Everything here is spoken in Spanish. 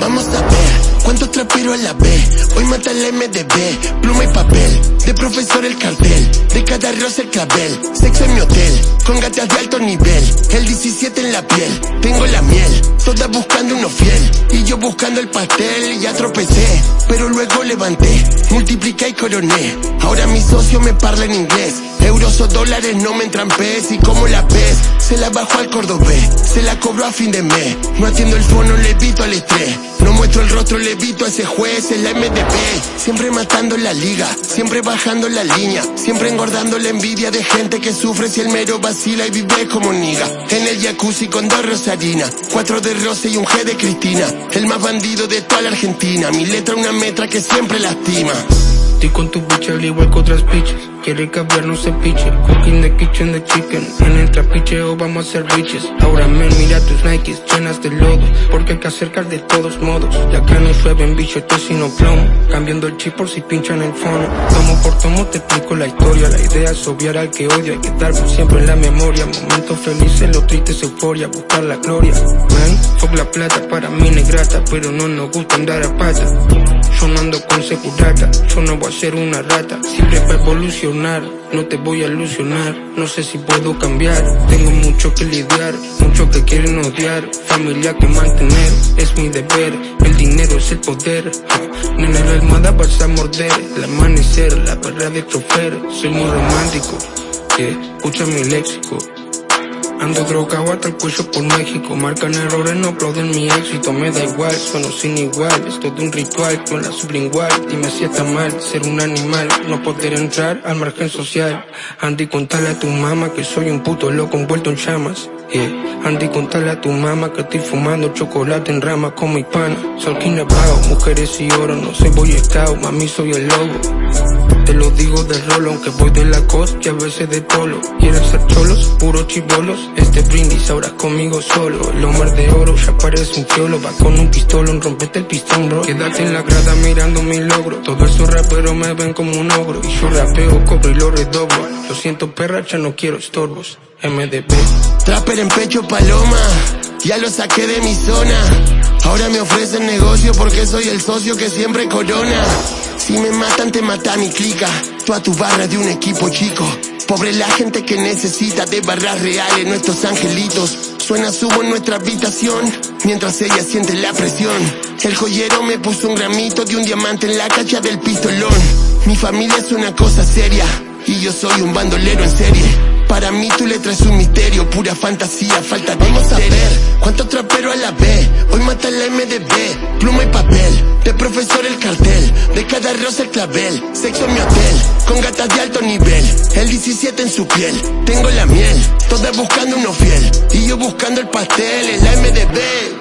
Vamos a ver cuánto trapero a la B. Hoy mata el MDB, pluma y papel. De profesor el cartel, de cada rosa el clavel. Sexo en mi hotel, con gatas de alto nivel. El 17 en la piel, tengo la miel. Todas buscando uno fiel. Y yo buscando el pastel, ya tropecé. Pero luego levanté, multipliqué y coroné. Ahora mi socio me parla en inglés. Euros o dólares no me entran pez y como la pez se la bajo al cordobés, se la cobro a fin de mes. No atiendo el fono, le evito al estrés. No muestro el rostro, le evito a ese juez, el MDP. Siempre matando la liga, siempre bajando la línea, siempre engordando la envidia de gente que sufre si el mero vacila y vive como niga. En el jacuzzi con dos rosarinas, cuatro de Rosa y un G de Cristina. El más bandido de toda la Argentina, mi letra una metra que siempre lastima. Estoy con tu bitch al igual que otras bitches Quiere caviar, no se piche Cooking the kitchen, the chicken. En el trapiche o vamos a ser bitches Ahora men, mira tus Nikes llenas de lodo Porque hay que acercar de todos modos. Ya que no llueven billetes sino plomo. Cambiando el chip por si pinchan el fono. Tomo por tomo te explico la historia. La idea es obviar al que odio Hay que dar por siempre en la memoria. Momentos felices, lo triste es euforia Buscar la gloria. Man, fuck la plata para mí no es Pero no nos gusta andar a pata. Yo no ando con segurata Yo no voy a ser una rata. Siempre para evolucionar No te voy a ilusionar No sé si puedo cambiar Tengo mucho que lidiar Mucho que quieren odiar Familia que mantener Es mi deber El dinero es el poder Nena la almohada vas a morder El amanecer La perra de chofer Soy muy romántico Escucha mi léxico Ando drogado hasta el cuello por México Marcan errores, no aplauden mi éxito Me da igual, sueno sin igual Es todo un ritual con la sublingual Dime si está mal ser un animal No poder entrar al margen social Andy, contale a tu mamá que soy un puto loco envuelto en llamas Yeah. Andy, contale a tu mamá que estoy fumando chocolate en rama con mi pana. Soy Nevado, mujeres y oro, no soy boy scout, mami soy el lobo. Te lo digo de rolo, aunque voy de la costa y a veces de polo. ¿Quieres ser cholos? Puro chivolos. Este brindis ahora conmigo solo. El hombre de oro ya parece un fiolo. Va con un pistolón, rompete el pistón, bro. Quédate en la grada mirando mi logro. Todos esos raperos me ven como un ogro. Y yo rapeo, cobro y lo redoblo. Lo siento, perra, ya no quiero estorbos. MDP. Trapper en pecho paloma, ya lo saqué de mi zona. Ahora me ofrecen negocio porque soy el socio que siempre corona. Si me matan te mata mi clica, tú a tu barra de un equipo chico. Pobre la gente que necesita de barras reales, nuestros angelitos. Suena subo en nuestra habitación, mientras ella siente la presión. El joyero me puso un gramito de un diamante en la cacha del pistolón. Mi familia es una cosa seria, y yo soy un bandolero en serie. Para mí tu letra es un misterio, pura fantasía, falta de Vamos a ver cuántos traperos a la vez. Hoy mata el MDB, pluma y papel. De profesor el cartel, de cada rosa el clavel. Sexo en mi hotel, con gatas de alto nivel. El 17 en su piel, tengo la miel. Todas buscando uno fiel. Y yo buscando el pastel, el MDB.